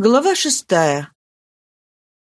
Глава шестая.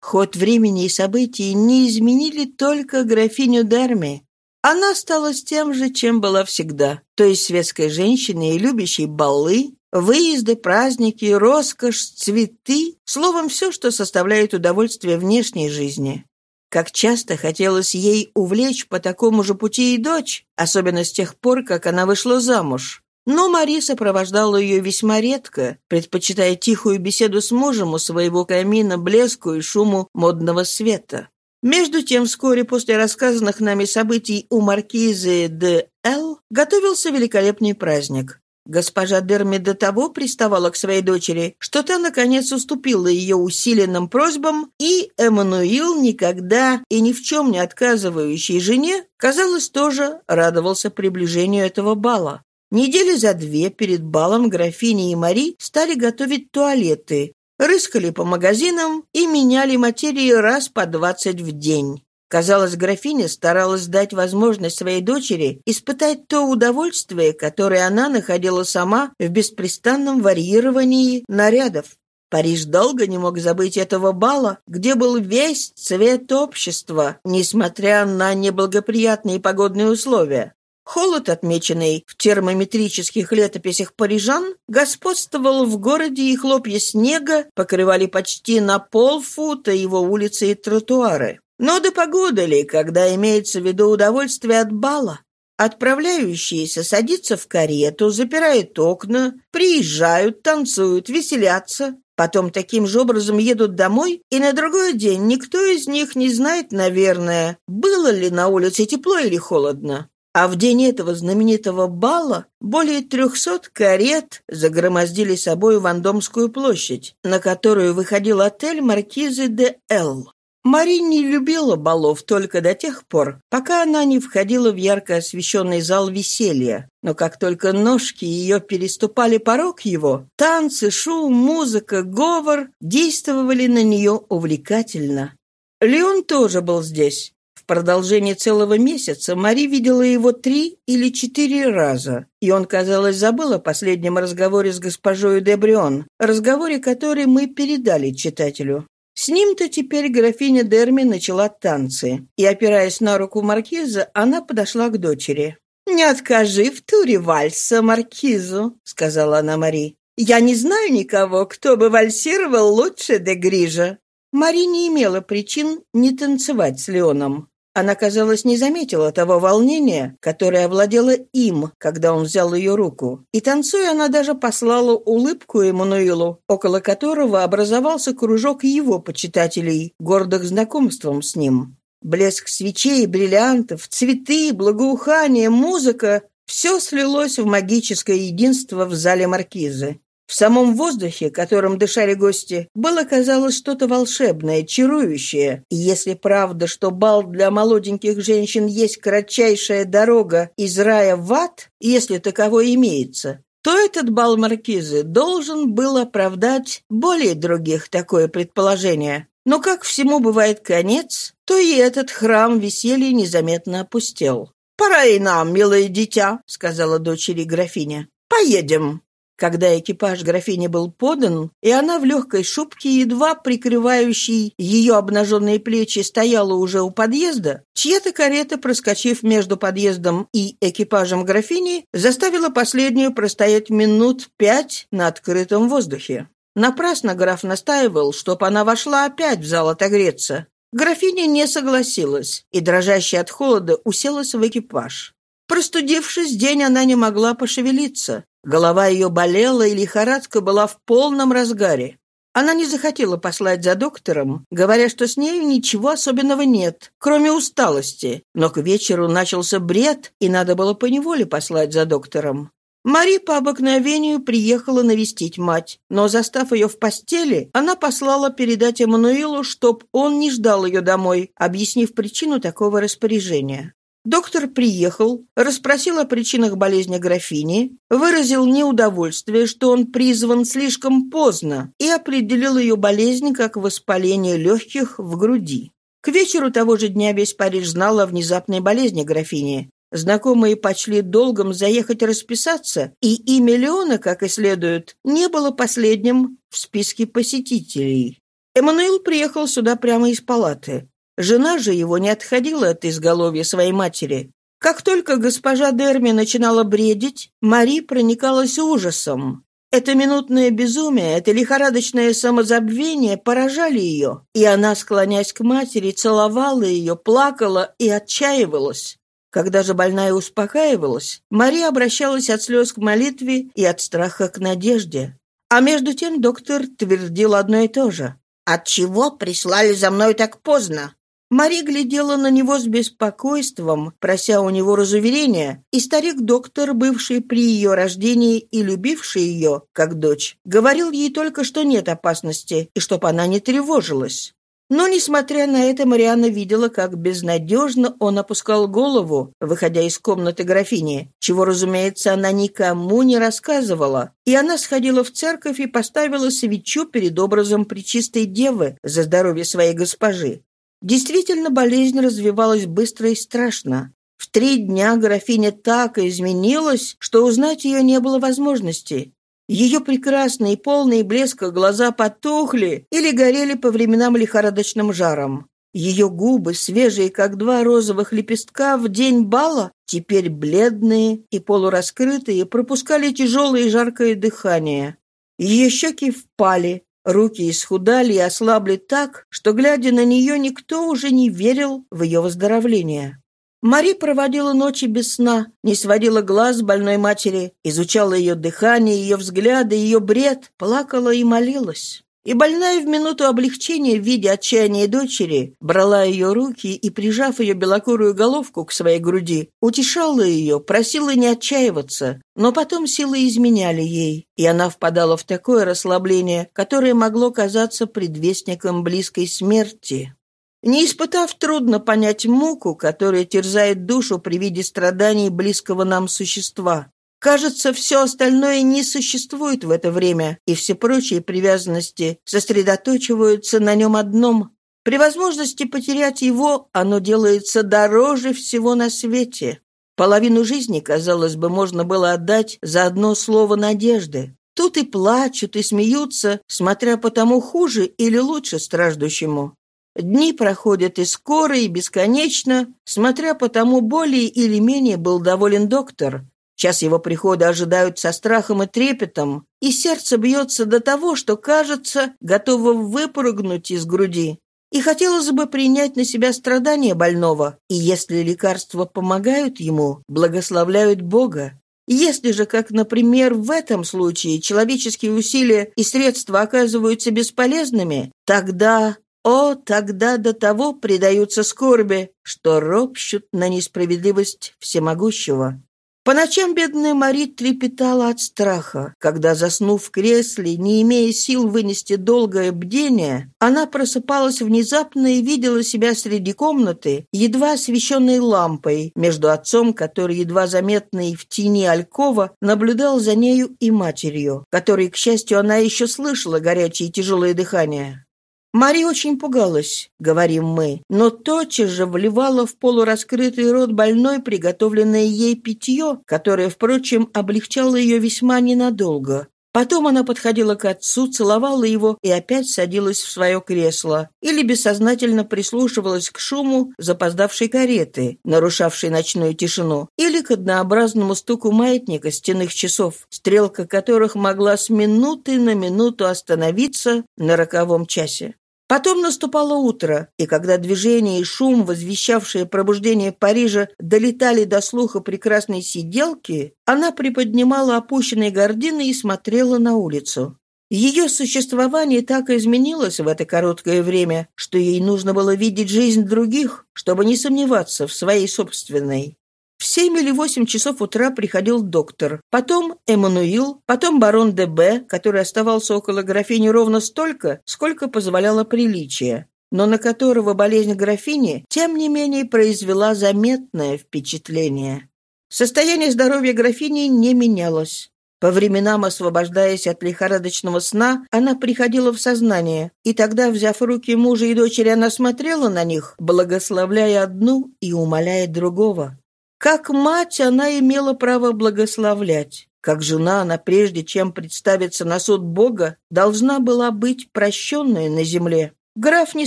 Ход времени и событий не изменили только графиню Дерми. Она стала с тем же, чем была всегда, то есть светской женщиной, любящей балы, выезды, праздники, роскошь, цветы, словом, все, что составляет удовольствие внешней жизни. Как часто хотелось ей увлечь по такому же пути и дочь, особенно с тех пор, как она вышла замуж. Но Мари сопровождала ее весьма редко, предпочитая тихую беседу с мужем у своего камина блеску и шуму модного света. Между тем, вскоре после рассказанных нами событий у маркизы де Л. готовился великолепный праздник. Госпожа Дерми до того приставала к своей дочери, что та, наконец, уступила ее усиленным просьбам, и Эммануил, никогда и ни в чем не отказывающей жене, казалось, тоже радовался приближению этого бала. Недели за две перед балом графини и Мари стали готовить туалеты, рыскали по магазинам и меняли материи раз по двадцать в день. Казалось, графиня старалась дать возможность своей дочери испытать то удовольствие, которое она находила сама в беспрестанном варьировании нарядов. Париж долго не мог забыть этого бала, где был весь цвет общества, несмотря на неблагоприятные погодные условия. Холод, отмеченный в термометрических летописях парижан, господствовал в городе, и хлопья снега покрывали почти на полфута его улицы и тротуары. Но до погоды ли, когда имеется в виду удовольствие от бала? Отправляющиеся садятся в карету, запирают окна, приезжают, танцуют, веселятся. Потом таким же образом едут домой, и на другой день никто из них не знает, наверное, было ли на улице тепло или холодно. А в день этого знаменитого бала более трехсот карет загромоздили собой Вандомскую площадь, на которую выходил отель маркизы де Эл. Мари не любила балов только до тех пор, пока она не входила в ярко освещенный зал веселья. Но как только ножки ее переступали порог его, танцы, шум, музыка, говор действовали на нее увлекательно. Леон тоже был здесь продолжении целого месяца Мари видела его три или четыре раза, и он, казалось, забыл о последнем разговоре с госпожой Дебрион, разговоре, который мы передали читателю. С ним-то теперь графиня Дерми начала танцы, и, опираясь на руку маркиза, она подошла к дочери. «Не откажи в туре вальса маркизу», — сказала она Мари. «Я не знаю никого, кто бы вальсировал лучше де Грижа». Мари не имела причин не танцевать с Леоном. Она, казалось, не заметила того волнения, которое овладело им, когда он взял ее руку. И, танцуя, она даже послала улыбку Эммануилу, около которого образовался кружок его почитателей, гордых знакомством с ним. Блеск свечей, бриллиантов, цветы, благоухание, музыка — все слилось в магическое единство в зале маркизы. В самом воздухе, которым дышали гости, было, казалось, что-то волшебное, чарующее. И если правда, что бал для молоденьких женщин есть кратчайшая дорога из рая в ад, если таково имеется, то этот бал маркизы должен был оправдать более других такое предположение. Но как всему бывает конец, то и этот храм веселья незаметно опустел. «Пора и нам, милое дитя», — сказала дочери графиня. «Поедем». Когда экипаж графини был подан, и она в легкой шубке, едва прикрывающей ее обнаженные плечи, стояла уже у подъезда, чья-то карета, проскочив между подъездом и экипажем графини, заставила последнюю простоять минут пять на открытом воздухе. Напрасно граф настаивал, чтоб она вошла опять в зал отогреться. Графиня не согласилась и, дрожащая от холода, уселась в экипаж. Простудившись день, она не могла пошевелиться. Голова ее болела, и лихорадка была в полном разгаре. Она не захотела послать за доктором, говоря, что с нею ничего особенного нет, кроме усталости. Но к вечеру начался бред, и надо было поневоле послать за доктором. Мари по обыкновению приехала навестить мать, но, застав ее в постели, она послала передать Эммануилу, чтоб он не ждал ее домой, объяснив причину такого распоряжения. Доктор приехал, расспросил о причинах болезни графини, выразил неудовольствие, что он призван слишком поздно, и определил ее болезнь как воспаление легких в груди. К вечеру того же дня весь Париж знал о внезапной болезни графини. Знакомые почли долгом заехать расписаться, и имя Леона, как и следует, не было последним в списке посетителей. Эммануил приехал сюда прямо из палаты. Жена же его не отходила от изголовья своей матери. Как только госпожа Дерми начинала бредить, Мари проникалась ужасом. Это минутное безумие, это лихорадочное самозабвение поражали ее, и она, склоняясь к матери, целовала ее, плакала и отчаивалась. Когда же больная успокаивалась, Мария обращалась от слез к молитве и от страха к надежде. А между тем доктор твердил одно и то же. «Отчего прислали за мной так поздно? Мари глядела на него с беспокойством, прося у него разуверения, и старик-доктор, бывший при ее рождении и любивший ее, как дочь, говорил ей только, что нет опасности, и чтоб она не тревожилась. Но, несмотря на это, Марианна видела, как безнадежно он опускал голову, выходя из комнаты графини, чего, разумеется, она никому не рассказывала. И она сходила в церковь и поставила свечу перед образом Пречистой Девы за здоровье своей госпожи. Действительно, болезнь развивалась быстро и страшно. В три дня графиня так изменилась, что узнать ее не было возможности. Ее прекрасные, полные блеска глаза потухли или горели по временам лихорадочным жаром. Ее губы, свежие, как два розовых лепестка в день бала, теперь бледные и полураскрытые, пропускали тяжелое и жаркое дыхание. Ее щеки впали, Руки исхудали и ослабли так, что, глядя на нее, никто уже не верил в ее выздоровление. Мари проводила ночи без сна, не сводила глаз больной матери, изучала ее дыхание, ее взгляды, ее бред, плакала и молилась. И больная в минуту облегчения в виде отчаяния дочери брала ее руки и, прижав ее белокурую головку к своей груди, утешала ее, просила не отчаиваться, но потом силы изменяли ей, и она впадала в такое расслабление, которое могло казаться предвестником близкой смерти. Не испытав, трудно понять муку, которая терзает душу при виде страданий близкого нам существа. Кажется, все остальное не существует в это время, и все прочие привязанности сосредоточиваются на нем одном. При возможности потерять его оно делается дороже всего на свете. Половину жизни, казалось бы, можно было отдать за одно слово надежды. Тут и плачут, и смеются, смотря по тому хуже или лучше страждущему. Дни проходят и скоро, и бесконечно, смотря по тому, более или менее был доволен доктор, Час его прихода ожидают со страхом и трепетом, и сердце бьется до того, что, кажется, готово выпрыгнуть из груди. И хотелось бы принять на себя страдания больного, и если лекарства помогают ему, благословляют Бога. Если же, как, например, в этом случае, человеческие усилия и средства оказываются бесполезными, тогда, о, тогда до того предаются скорби, что ропщут на несправедливость всемогущего. По ночам бедная Мари трепетала от страха. Когда, заснув в кресле, не имея сил вынести долгое бдение, она просыпалась внезапно и видела себя среди комнаты, едва освещенной лампой, между отцом, который, едва заметный в тени Алькова, наблюдал за нею и матерью, которой, к счастью, она еще слышала горячее и тяжелое дыхание. Мари очень пугалась, говорим мы, но тотчас же вливала в полураскрытый рот больной приготовленное ей питье, которое, впрочем, облегчало ее весьма ненадолго. Потом она подходила к отцу, целовала его и опять садилась в свое кресло или бессознательно прислушивалась к шуму запоздавшей кареты, нарушавшей ночную тишину, или к однообразному стуку маятника стенных часов, стрелка которых могла с минуты на минуту остановиться на роковом часе. Потом наступало утро, и когда движение и шум, возвещавшие пробуждение Парижа, долетали до слуха прекрасной сиделки, она приподнимала опущенные гардины и смотрела на улицу. Ее существование так изменилось в это короткое время, что ей нужно было видеть жизнь других, чтобы не сомневаться в своей собственной. В семь или восемь часов утра приходил доктор, потом Эммануил, потом барон ДБ, который оставался около графини ровно столько, сколько позволяло приличие, но на которого болезнь графини, тем не менее, произвела заметное впечатление. Состояние здоровья графини не менялось. По временам, освобождаясь от лихорадочного сна, она приходила в сознание, и тогда, взяв руки мужа и дочери, она смотрела на них, благословляя одну и умоляя другого. Как мать она имела право благословлять. Как жена она, прежде чем представиться на суд Бога, должна была быть прощенная на земле. Граф не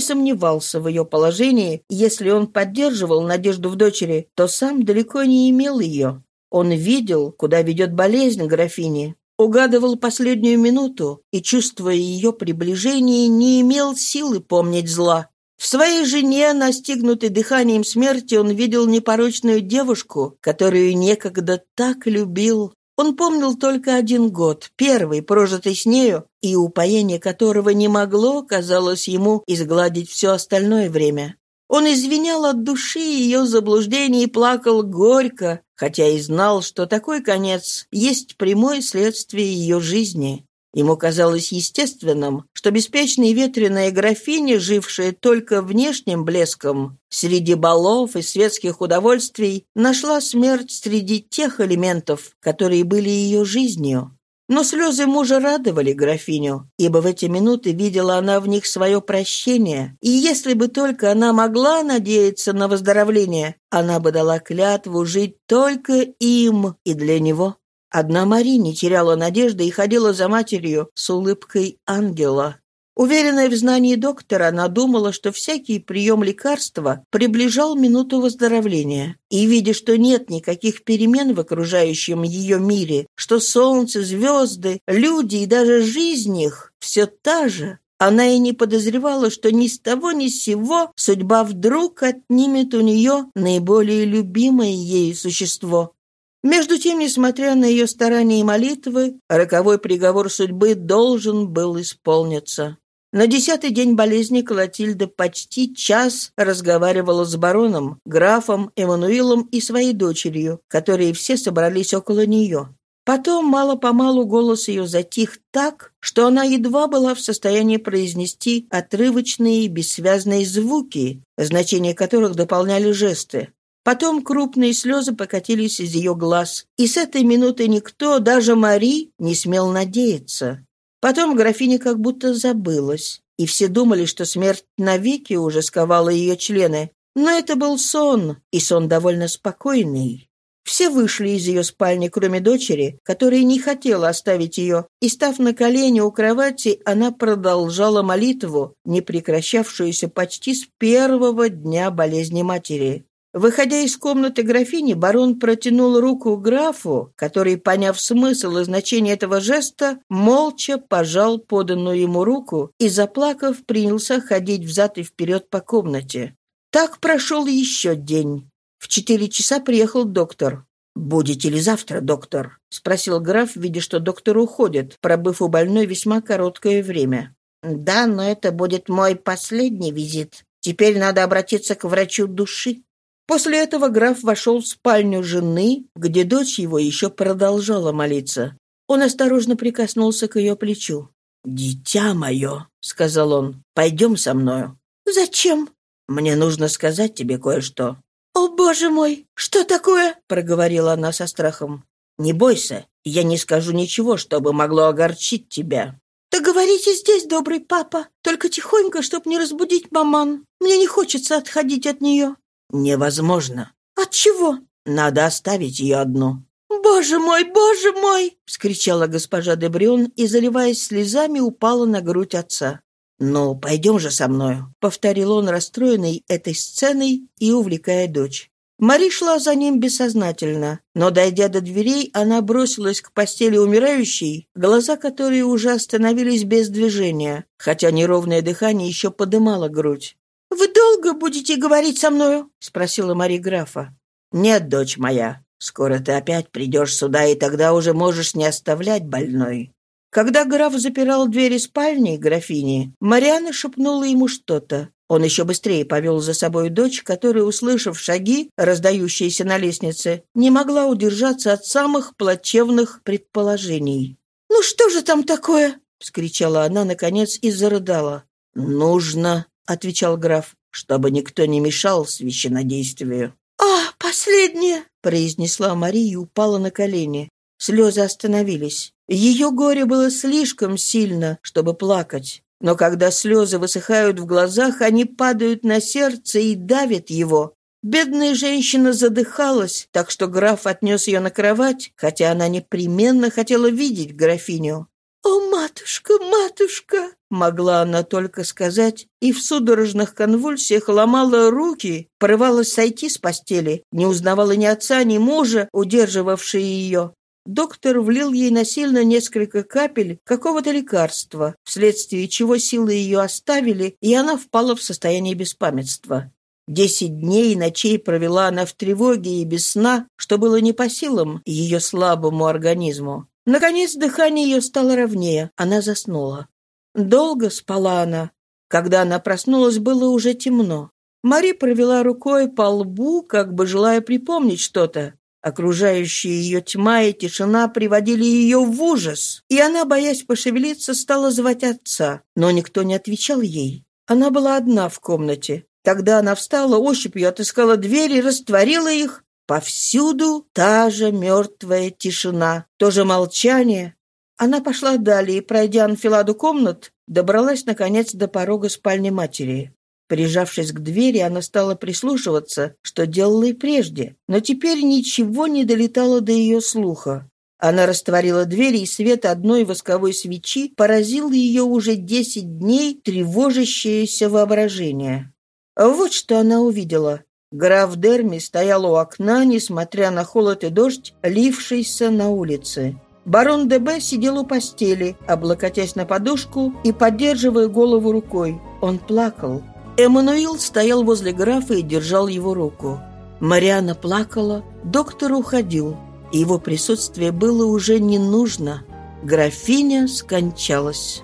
сомневался в ее положении, если он поддерживал надежду в дочери, то сам далеко не имел ее. Он видел, куда ведет болезнь графини, угадывал последнюю минуту и, чувствуя ее приближение, не имел силы помнить зла. В своей жене, настигнутой дыханием смерти, он видел непорочную девушку, которую некогда так любил. Он помнил только один год, первый, прожитый с нею, и упоение которого не могло, казалось ему, изгладить все остальное время. Он извинял от души ее заблуждение и плакал горько, хотя и знал, что такой конец есть прямое следствие ее жизни. Ему казалось естественным, что беспечная и ветреная графиня, жившая только внешним блеском, среди балов и светских удовольствий, нашла смерть среди тех элементов, которые были ее жизнью. Но слезы мужа радовали графиню, ибо в эти минуты видела она в них свое прощение, и если бы только она могла надеяться на выздоровление, она бы дала клятву жить только им и для него. Одна Мари не теряла надежды и ходила за матерью с улыбкой ангела. Уверенная в знании доктора, она думала, что всякий прием лекарства приближал минуту выздоровления. И, видя, что нет никаких перемен в окружающем ее мире, что солнце, звезды, люди и даже жизнь их все та же, она и не подозревала, что ни с того ни с сего судьба вдруг отнимет у нее наиболее любимое ею существо. Между тем, несмотря на ее старания и молитвы, роковой приговор судьбы должен был исполниться. На десятый день болезни Клотильда почти час разговаривала с бароном, графом, Эммануилом и своей дочерью, которые все собрались около нее. Потом мало-помалу голос ее затих так, что она едва была в состоянии произнести отрывочные бессвязные звуки, значение которых дополняли жесты. Потом крупные слезы покатились из ее глаз, и с этой минуты никто, даже Мари, не смел надеяться. Потом графиня как будто забылась, и все думали, что смерть навеки уже сковала ее члены. Но это был сон, и сон довольно спокойный. Все вышли из ее спальни, кроме дочери, которая не хотела оставить ее, и, став на колени у кровати, она продолжала молитву, не прекращавшуюся почти с первого дня болезни матери. Выходя из комнаты графини, барон протянул руку графу, который, поняв смысл и значение этого жеста, молча пожал поданную ему руку и, заплакав, принялся ходить взад и вперед по комнате. Так прошел еще день. В четыре часа приехал доктор. «Будете ли завтра, доктор?» — спросил граф, видя, что доктор уходит, пробыв у больной весьма короткое время. «Да, но это будет мой последний визит. Теперь надо обратиться к врачу души». После этого граф вошел в спальню жены, где дочь его еще продолжала молиться. Он осторожно прикоснулся к ее плечу. «Дитя мое», — сказал он, — «пойдем со мною». «Зачем?» «Мне нужно сказать тебе кое-что». «О, боже мой! Что такое?» — проговорила она со страхом. «Не бойся, я не скажу ничего, чтобы могло огорчить тебя». «Да говорите здесь, добрый папа, только тихонько, чтоб не разбудить маман. Мне не хочется отходить от нее». «Невозможно». «От чего?» «Надо оставить ее одну». «Боже мой, боже мой!» — вскричала госпожа Дебрион и, заливаясь слезами, упала на грудь отца. «Ну, пойдем же со мною», — повторил он, расстроенный этой сценой и увлекая дочь. Мари шла за ним бессознательно, но, дойдя до дверей, она бросилась к постели умирающей, глаза которой уже остановились без движения, хотя неровное дыхание еще подымало грудь. «Вы долго будете говорить со мною?» — спросила Мари графа. «Нет, дочь моя, скоро ты опять придешь сюда, и тогда уже можешь не оставлять больной». Когда граф запирал двери спальни графини, Мариана шепнула ему что-то. Он еще быстрее повел за собой дочь, которая, услышав шаги, раздающиеся на лестнице, не могла удержаться от самых плачевных предположений. «Ну что же там такое?» — вскричала она, наконец, и зарыдала. «Нужно — отвечал граф, — «чтобы никто не мешал священнодействию». «А, последнее!» — произнесла Мария и упала на колени. Слезы остановились. Ее горе было слишком сильно, чтобы плакать. Но когда слезы высыхают в глазах, они падают на сердце и давят его. Бедная женщина задыхалась, так что граф отнес ее на кровать, хотя она непременно хотела видеть графиню. «О, матушка, матушка!» могла она только сказать, и в судорожных конвульсиях ломала руки, порывалась сойти с постели, не узнавала ни отца, ни мужа, удерживавшие ее. Доктор влил ей насильно несколько капель какого-то лекарства, вследствие чего силы ее оставили, и она впала в состояние беспамятства. Десять дней и ночей провела она в тревоге и без сна, что было не по силам ее слабому организму. Наконец дыхание ее стало ровнее, она заснула. Долго спала она. Когда она проснулась, было уже темно. Мари провела рукой по лбу, как бы желая припомнить что-то. Окружающая ее тьма и тишина приводили ее в ужас, и она, боясь пошевелиться, стала звать отца, но никто не отвечал ей. Она была одна в комнате. Тогда она встала, ощупью отыскала двери, растворила их. Повсюду та же мертвая тишина, то же молчание. Она пошла далее, пройдя анфиладу комнат, добралась, наконец, до порога спальни матери. Прижавшись к двери, она стала прислушиваться, что делала и прежде, но теперь ничего не долетало до ее слуха. Она растворила двери, и свет одной восковой свечи поразил ее уже десять дней тревожащееся воображение. Вот что она увидела. Граф Дерми стоял у окна, несмотря на холод и дождь, лившийся на улице. Барон ДБ сидел у постели, облокотясь на подушку и поддерживая голову рукой. Он плакал. Эммануил стоял возле графа и держал его руку. Мариана плакала, доктор уходил. Его присутствие было уже не нужно. Графиня скончалась.